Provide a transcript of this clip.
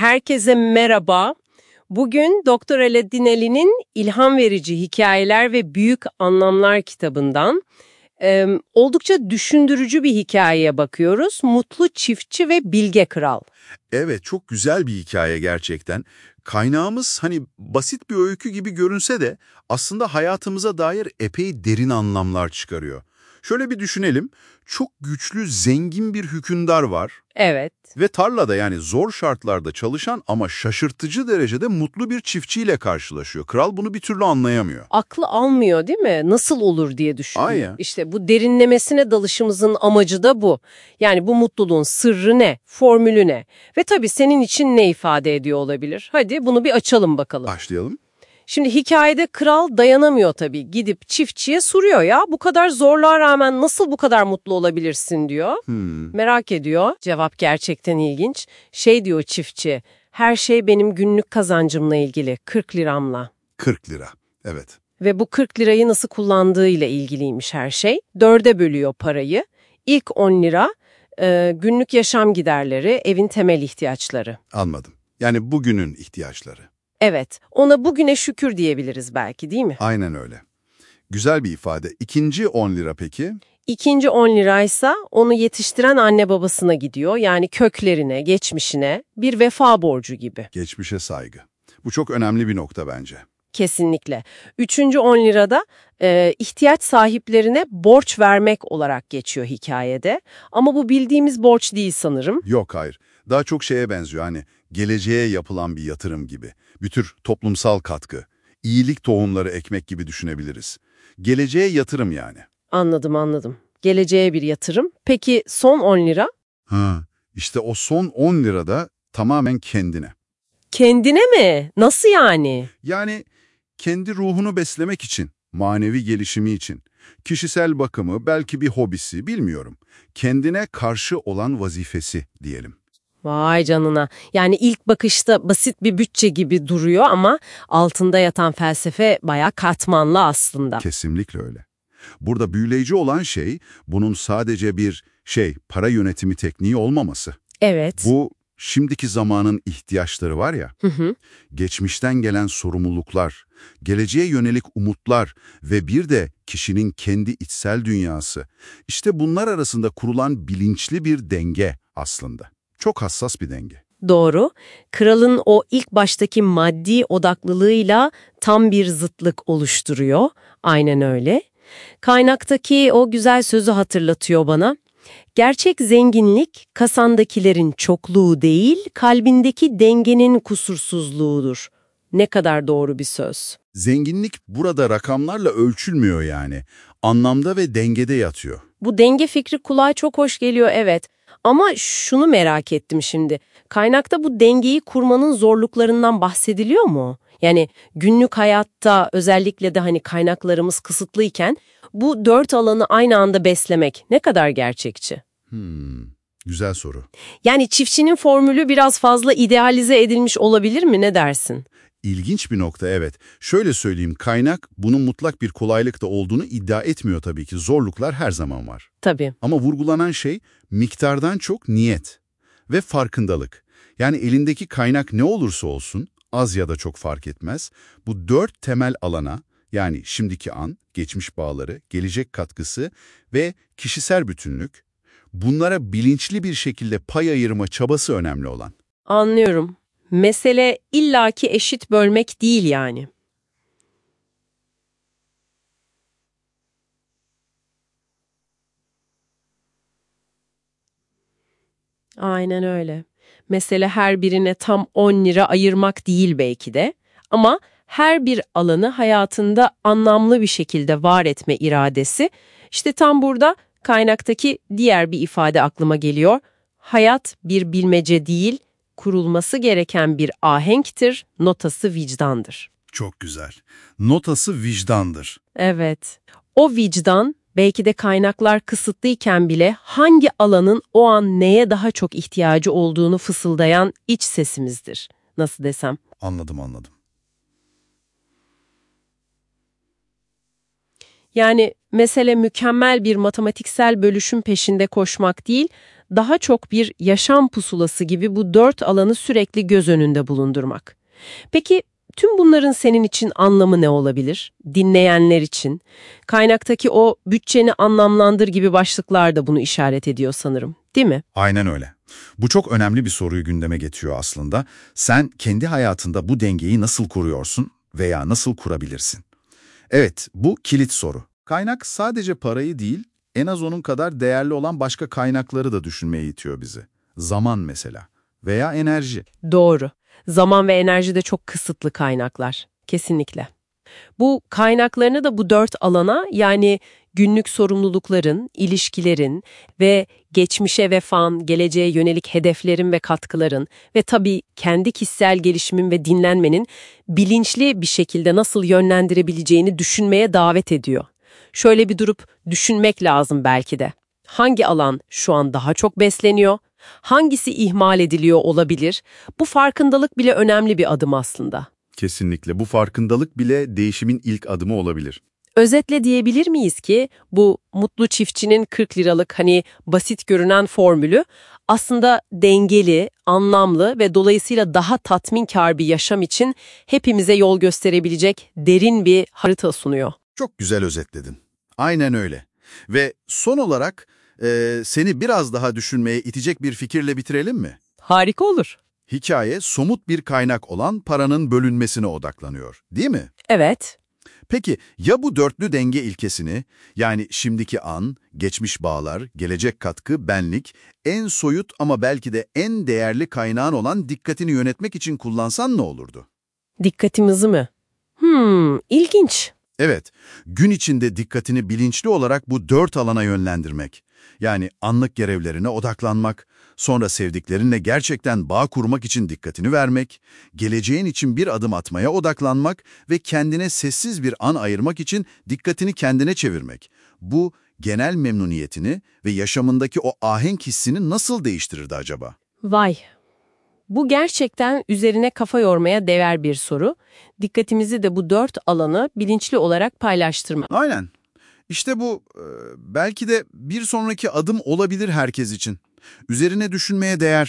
Herkese merhaba. Bugün Doktor Alaaddin Ali'nin İlham Verici Hikayeler ve Büyük Anlamlar kitabından e, oldukça düşündürücü bir hikayeye bakıyoruz. Mutlu Çiftçi ve Bilge Kral. Evet, çok güzel bir hikaye gerçekten. Kaynağımız hani basit bir öykü gibi görünse de aslında hayatımıza dair epey derin anlamlar çıkarıyor. Şöyle bir düşünelim, çok güçlü, zengin bir hükümdar var Evet. ve tarlada yani zor şartlarda çalışan ama şaşırtıcı derecede mutlu bir çiftçiyle karşılaşıyor. Kral bunu bir türlü anlayamıyor. Aklı almıyor değil mi? Nasıl olur diye düşünüyor. Aynen. İşte bu derinlemesine dalışımızın amacı da bu. Yani bu mutluluğun sırrı ne? Formülü ne? Ve tabii senin için ne ifade ediyor olabilir? Hadi bunu bir açalım bakalım. Başlayalım. Şimdi hikayede kral dayanamıyor tabii. Gidip çiftçiye soruyor ya bu kadar zorluğa rağmen nasıl bu kadar mutlu olabilirsin diyor. Hmm. Merak ediyor. Cevap gerçekten ilginç. Şey diyor çiftçi, her şey benim günlük kazancımla ilgili 40 liramla. 40 lira. Evet. Ve bu 40 lirayı nasıl kullandığıyla ilgiliymiş her şey. Dörde bölüyor parayı. İlk 10 lira e, günlük yaşam giderleri, evin temel ihtiyaçları. Anladım. Yani bugünün ihtiyaçları. Evet, ona bugüne şükür diyebiliriz belki değil mi? Aynen öyle. Güzel bir ifade. İkinci 10 lira peki? İkinci 10 liraysa onu yetiştiren anne babasına gidiyor. Yani köklerine, geçmişine bir vefa borcu gibi. Geçmişe saygı. Bu çok önemli bir nokta bence. Kesinlikle. Üçüncü 10 lirada e, ihtiyaç sahiplerine borç vermek olarak geçiyor hikayede. Ama bu bildiğimiz borç değil sanırım. Yok hayır. Daha çok şeye benziyor hani geleceğe yapılan bir yatırım gibi. Bir tür toplumsal katkı. iyilik tohumları ekmek gibi düşünebiliriz. Geleceğe yatırım yani. Anladım anladım. Geleceğe bir yatırım. Peki son 10 lira? Ha, işte o son 10 lirada tamamen kendine. Kendine mi? Nasıl yani? Yani kendi ruhunu beslemek için, manevi gelişimi için, kişisel bakımı, belki bir hobisi bilmiyorum. Kendine karşı olan vazifesi diyelim. Vay canına. Yani ilk bakışta basit bir bütçe gibi duruyor ama altında yatan felsefe bayağı katmanlı aslında. Kesinlikle öyle. Burada büyüleyici olan şey bunun sadece bir şey, para yönetimi tekniği olmaması. Evet. Bu şimdiki zamanın ihtiyaçları var ya, Hı hı. geçmişten gelen sorumluluklar, geleceğe yönelik umutlar ve bir de kişinin kendi içsel dünyası. İşte bunlar arasında kurulan bilinçli bir denge aslında. Çok hassas bir denge. Doğru. Kralın o ilk baştaki maddi odaklılığıyla tam bir zıtlık oluşturuyor. Aynen öyle. Kaynaktaki o güzel sözü hatırlatıyor bana. Gerçek zenginlik kasandakilerin çokluğu değil, kalbindeki dengenin kusursuzluğudur. Ne kadar doğru bir söz. Zenginlik burada rakamlarla ölçülmüyor yani. Anlamda ve dengede yatıyor. Bu denge fikri kulağa çok hoş geliyor evet. Ama şunu merak ettim şimdi. Kaynakta bu dengeyi kurmanın zorluklarından bahsediliyor mu? Yani günlük hayatta özellikle de hani kaynaklarımız kısıtlıyken bu dört alanı aynı anda beslemek ne kadar gerçekçi? Hmm, güzel soru. Yani çiftçinin formülü biraz fazla idealize edilmiş olabilir mi ne dersin? İlginç bir nokta evet. Şöyle söyleyeyim kaynak bunun mutlak bir kolaylıkta olduğunu iddia etmiyor tabii ki. Zorluklar her zaman var. Tabii. Ama vurgulanan şey miktardan çok niyet ve farkındalık. Yani elindeki kaynak ne olursa olsun az ya da çok fark etmez. Bu dört temel alana yani şimdiki an, geçmiş bağları, gelecek katkısı ve kişisel bütünlük bunlara bilinçli bir şekilde pay ayırma çabası önemli olan. Anlıyorum. Mesele illaki eşit bölmek değil yani. Aynen öyle. Mesele her birine tam 10 lira ayırmak değil belki de ama her bir alanı hayatında anlamlı bir şekilde var etme iradesi. İşte tam burada kaynaktaki diğer bir ifade aklıma geliyor. Hayat bir bilmece değil, kurulması gereken bir ahenktir, notası vicdandır. Çok güzel. Notası vicdandır. Evet, o vicdan belki de kaynaklar kısıtlıyken bile hangi alanın o an neye daha çok ihtiyacı olduğunu fısıldayan iç sesimizdir. Nasıl desem? Anladım anladım. Yani mesele mükemmel bir matematiksel bölüşüm peşinde koşmak değil, daha çok bir yaşam pusulası gibi bu dört alanı sürekli göz önünde bulundurmak. Peki tüm bunların senin için anlamı ne olabilir? Dinleyenler için. Kaynaktaki o bütçeni anlamlandır gibi başlıklar da bunu işaret ediyor sanırım. Değil mi? Aynen öyle. Bu çok önemli bir soruyu gündeme getiriyor aslında. Sen kendi hayatında bu dengeyi nasıl kuruyorsun veya nasıl kurabilirsin? Evet, bu kilit soru. Kaynak sadece parayı değil, en az onun kadar değerli olan başka kaynakları da düşünmeye itiyor bizi. Zaman mesela veya enerji. Doğru. Zaman ve enerji de çok kısıtlı kaynaklar. Kesinlikle. Bu kaynaklarını da bu dört alana yani günlük sorumlulukların, ilişkilerin ve geçmişe vefan, geleceğe yönelik hedeflerin ve katkıların ve tabii kendi kişisel gelişimin ve dinlenmenin bilinçli bir şekilde nasıl yönlendirebileceğini düşünmeye davet ediyor. Şöyle bir durup düşünmek lazım belki de. Hangi alan şu an daha çok besleniyor? Hangisi ihmal ediliyor olabilir? Bu farkındalık bile önemli bir adım aslında. Kesinlikle. Bu farkındalık bile değişimin ilk adımı olabilir. Özetle diyebilir miyiz ki bu mutlu çiftçinin 40 liralık hani basit görünen formülü aslında dengeli, anlamlı ve dolayısıyla daha tatminkar bir yaşam için hepimize yol gösterebilecek derin bir harita sunuyor. Çok güzel özetledin. Aynen öyle. Ve son olarak e, seni biraz daha düşünmeye itecek bir fikirle bitirelim mi? Harika olur. Hikaye somut bir kaynak olan paranın bölünmesine odaklanıyor, değil mi? Evet. Peki ya bu dörtlü denge ilkesini, yani şimdiki an, geçmiş bağlar, gelecek katkı, benlik, en soyut ama belki de en değerli kaynağın olan dikkatini yönetmek için kullansan ne olurdu? Dikkatimizi mi? Hmm, ilginç. Evet, gün içinde dikkatini bilinçli olarak bu dört alana yönlendirmek. Yani anlık görevlerine odaklanmak, sonra sevdiklerinle gerçekten bağ kurmak için dikkatini vermek, geleceğin için bir adım atmaya odaklanmak ve kendine sessiz bir an ayırmak için dikkatini kendine çevirmek. Bu genel memnuniyetini ve yaşamındaki o ahenk hissini nasıl değiştirirdi acaba? Vay. Bu gerçekten üzerine kafa yormaya değer bir soru. Dikkatimizi de bu dört alanı bilinçli olarak paylaştırmak. Aynen. İşte bu e, belki de bir sonraki adım olabilir herkes için. Üzerine düşünmeye değer,